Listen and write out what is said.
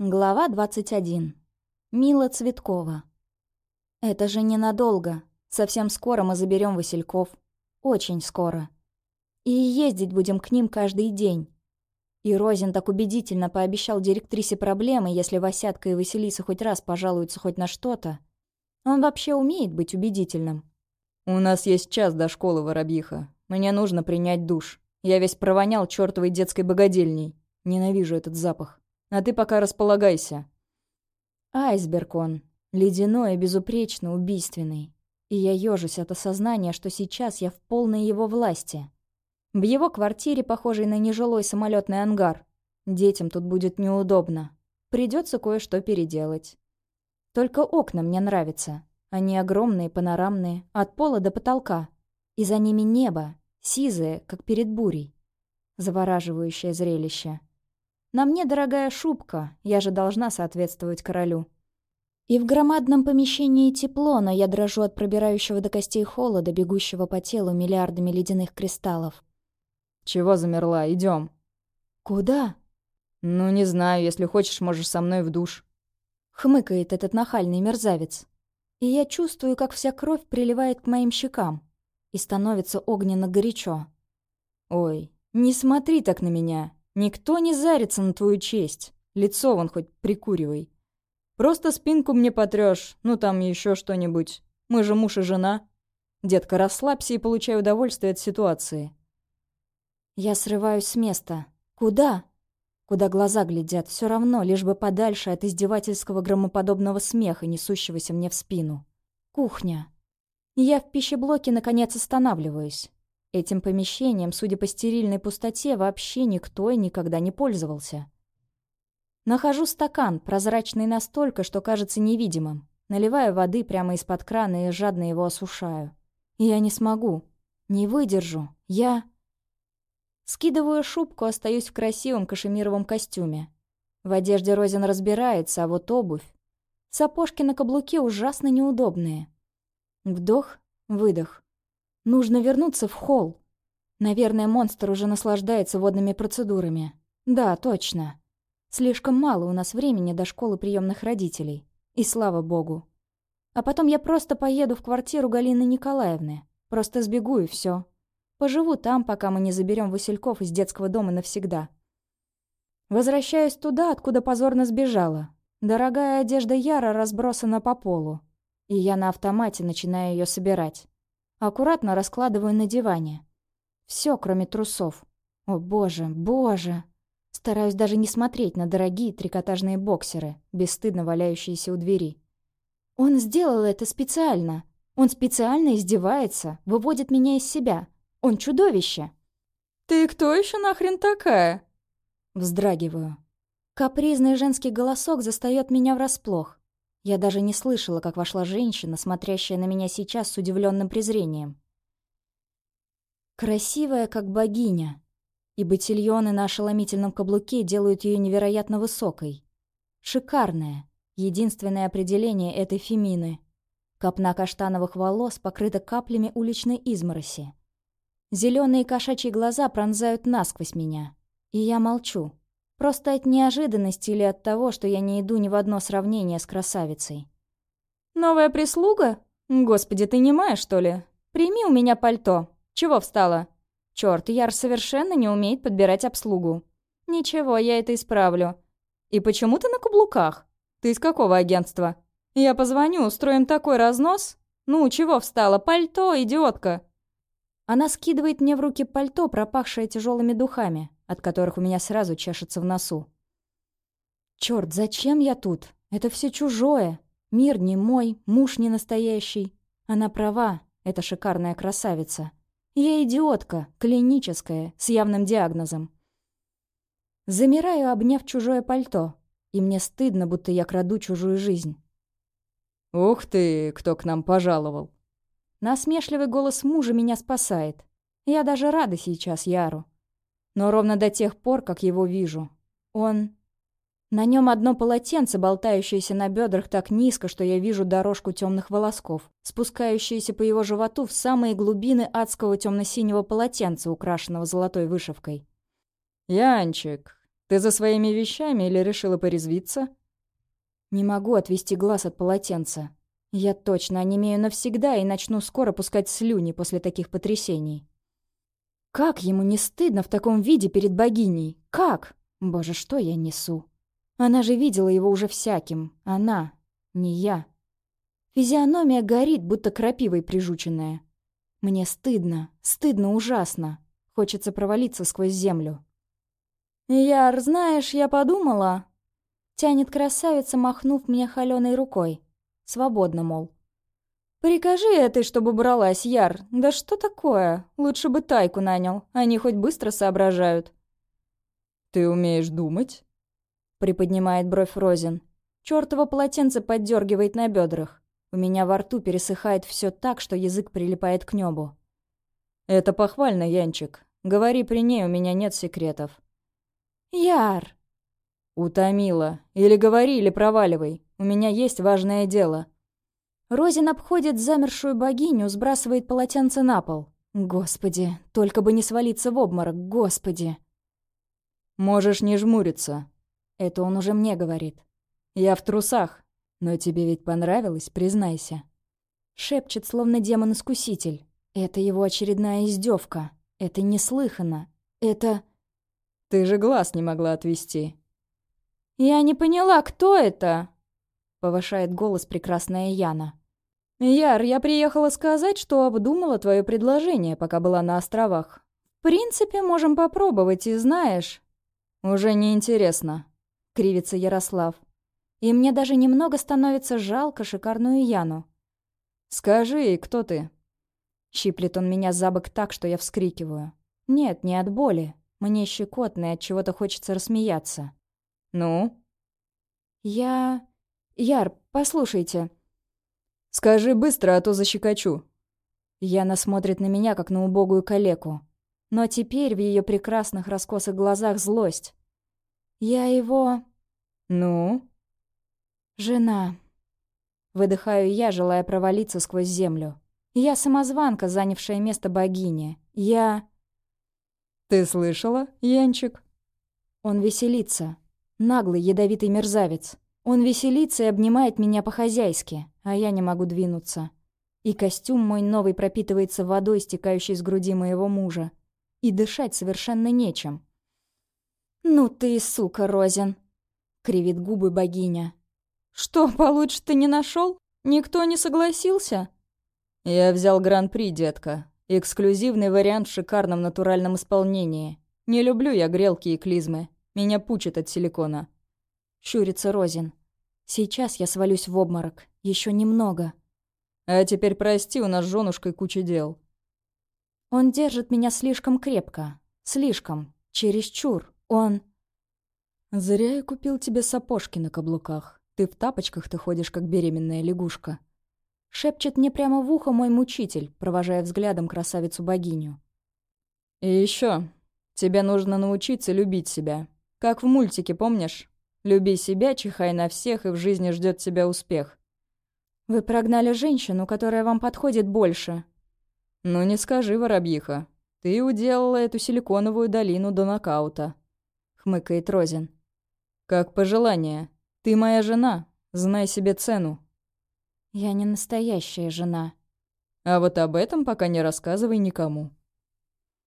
Глава 21. Мила Цветкова. Это же ненадолго. Совсем скоро мы заберем Васильков. Очень скоро. И ездить будем к ним каждый день. И Розин так убедительно пообещал директрисе проблемы, если Васятка и Василиса хоть раз пожалуются хоть на что-то. Он вообще умеет быть убедительным. «У нас есть час до школы, воробьиха. Мне нужно принять душ. Я весь провонял чертовой детской богадельней. Ненавижу этот запах. А ты пока располагайся». Айсберг он. Ледяной и безупречно убийственный. И я ёжусь от осознания, что сейчас я в полной его власти. В его квартире, похожей на нежилой самолетный ангар. Детям тут будет неудобно. Придется кое-что переделать. Только окна мне нравятся. Они огромные, панорамные, от пола до потолка. И за ними небо, сизое, как перед бурей. Завораживающее зрелище. На мне дорогая шубка, я же должна соответствовать королю. И в громадном помещении тепло, но я дрожу от пробирающего до костей холода, бегущего по телу миллиардами ледяных кристаллов. «Чего замерла? Идем. «Куда?» «Ну, не знаю. Если хочешь, можешь со мной в душ». Хмыкает этот нахальный мерзавец. И я чувствую, как вся кровь приливает к моим щекам. И становится огненно горячо. «Ой, не смотри так на меня. Никто не зарится на твою честь. Лицо вон хоть прикуривай. Просто спинку мне потрёшь, ну там еще что-нибудь. Мы же муж и жена. Детка, расслабься и получай удовольствие от ситуации. Я срываюсь с места. Куда? Куда глаза глядят, все равно, лишь бы подальше от издевательского громоподобного смеха, несущегося мне в спину. Кухня. Я в пищеблоке, наконец, останавливаюсь. Этим помещением, судя по стерильной пустоте, вообще никто и никогда не пользовался. Нахожу стакан, прозрачный настолько, что кажется невидимым. Наливаю воды прямо из-под крана и жадно его осушаю. я не смогу. Не выдержу. Я... Скидываю шубку, остаюсь в красивом кашемировом костюме. В одежде Розин разбирается, а вот обувь... Сапожки на каблуке ужасно неудобные. Вдох, выдох. Нужно вернуться в холл. Наверное, монстр уже наслаждается водными процедурами. Да, точно. Слишком мало у нас времени до школы приемных родителей. И слава богу. А потом я просто поеду в квартиру Галины Николаевны. Просто сбегу и все. Поживу там, пока мы не заберем Васильков из детского дома навсегда. Возвращаюсь туда, откуда позорно сбежала. Дорогая одежда Яра разбросана по полу. И я на автомате начинаю ее собирать. Аккуратно раскладываю на диване. Все, кроме трусов. О боже, боже. Стараюсь даже не смотреть на дорогие трикотажные боксеры, бесстыдно валяющиеся у двери. Он сделал это специально. Он специально издевается, выводит меня из себя. Он чудовище. «Ты кто еще нахрен такая?» Вздрагиваю. Капризный женский голосок застает меня врасплох. Я даже не слышала, как вошла женщина, смотрящая на меня сейчас с удивленным презрением. Красивая, как богиня. И ботильоны на ошеломительном каблуке делают ее невероятно высокой. Шикарная. Единственное определение этой фемины. Копна каштановых волос покрыта каплями уличной измороси. Зеленые кошачьи глаза пронзают насквозь меня. И я молчу. Просто от неожиданности или от того, что я не иду ни в одно сравнение с красавицей. «Новая прислуга? Господи, ты не маешь, что ли? Прими у меня пальто. Чего встала?» «Чёрт, Яр совершенно не умеет подбирать обслугу». «Ничего, я это исправлю». «И почему ты на каблуках? Ты из какого агентства?» «Я позвоню, устроим такой разнос?» «Ну, чего встала? Пальто, идиотка!» Она скидывает мне в руки пальто, пропахшее тяжелыми духами от которых у меня сразу чешется в носу. Черт, зачем я тут? Это все чужое. Мир не мой, муж не настоящий. Она права, это шикарная красавица. Я идиотка, клиническая, с явным диагнозом. Замираю, обняв чужое пальто, и мне стыдно, будто я краду чужую жизнь. «Ух ты, кто к нам пожаловал!» Насмешливый голос мужа меня спасает. Я даже рада сейчас Яру но ровно до тех пор, как его вижу. Он... На нем одно полотенце, болтающееся на бедрах так низко, что я вижу дорожку темных волосков, спускающиеся по его животу в самые глубины адского темно-синего полотенца, украшенного золотой вышивкой. «Янчик, Ты за своими вещами или решила порезвиться?» Не могу отвести глаз от полотенца. Я точно онемею навсегда и начну скоро пускать слюни после таких потрясений. Как ему не стыдно в таком виде перед богиней? Как? Боже, что я несу? Она же видела его уже всяким. Она, не я. Физиономия горит, будто крапивой прижученная. Мне стыдно, стыдно ужасно. Хочется провалиться сквозь землю. «Яр, знаешь, я подумала...» Тянет красавица, махнув мне холеной рукой. Свободно, мол. «Прикажи этой, чтобы бралась, Яр. Да что такое? Лучше бы Тайку нанял. Они хоть быстро соображают». «Ты умеешь думать?» Приподнимает бровь Розин. Чёртово полотенце поддергивает на бедрах. У меня во рту пересыхает все так, что язык прилипает к небу. «Это похвально, Янчик. Говори при ней, у меня нет секретов». «Яр!» «Утомила. Или говори, или проваливай. У меня есть важное дело». Розин обходит замершую богиню, сбрасывает полотенце на пол. Господи, только бы не свалиться в обморок, господи. «Можешь не жмуриться». Это он уже мне говорит. «Я в трусах. Но тебе ведь понравилось, признайся». Шепчет, словно демон-искуситель. Это его очередная издевка. Это неслыханно. Это... Ты же глаз не могла отвести. «Я не поняла, кто это?» Повышает голос прекрасная Яна. «Яр, я приехала сказать, что обдумала твое предложение, пока была на островах. В принципе, можем попробовать, и знаешь...» «Уже неинтересно», — кривится Ярослав. И мне даже немного становится жалко шикарную Яну. «Скажи, кто ты?» Щиплет он меня за бок так, что я вскрикиваю. Нет, не от боли. Мне щекотно и от чего-то хочется рассмеяться. «Ну?» «Я... Яр, послушайте». «Скажи быстро, а то защекочу». Яна смотрит на меня, как на убогую калеку. Но теперь в ее прекрасных раскосых глазах злость. «Я его...» «Ну?» «Жена». Выдыхаю я, желая провалиться сквозь землю. Я самозванка, занявшая место богини. Я... «Ты слышала, Янчик?» Он веселится. Наглый, ядовитый мерзавец. Он веселится и обнимает меня по-хозяйски, а я не могу двинуться. И костюм мой новый пропитывается водой, стекающей с груди моего мужа. И дышать совершенно нечем. «Ну ты, сука, Розин!» — кривит губы богиня. «Что, получше ты не нашел? Никто не согласился?» «Я взял гран-при, детка. Эксклюзивный вариант в шикарном натуральном исполнении. Не люблю я грелки и клизмы. Меня пучит от силикона». Щурится Розин. «Сейчас я свалюсь в обморок. Еще немного». «А теперь прости, у нас с женушкой куча дел». Он держит меня слишком крепко. Слишком. Чересчур. Он... «Зря я купил тебе сапожки на каблуках. Ты в тапочках-то ходишь, как беременная лягушка». Шепчет мне прямо в ухо мой мучитель, провожая взглядом красавицу-богиню. «И еще, тебе нужно научиться любить себя. Как в мультике, помнишь? Люби себя, чихай на всех, и в жизни ждет тебя успех». «Вы прогнали женщину, которая вам подходит больше». «Ну не скажи, воробьиха. Ты уделала эту силиконовую долину до нокаута», — хмыкает Розин. «Как пожелание. Ты моя жена. Знай себе цену». Я не настоящая жена. А вот об этом пока не рассказывай никому.